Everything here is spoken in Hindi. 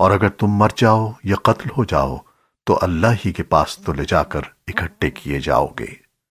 और अगर तुम मर जाओ या कत्ल हो जाओ तो अल्लाह ही के पास तो ले जाकर इकट्ठे किए जाओगे।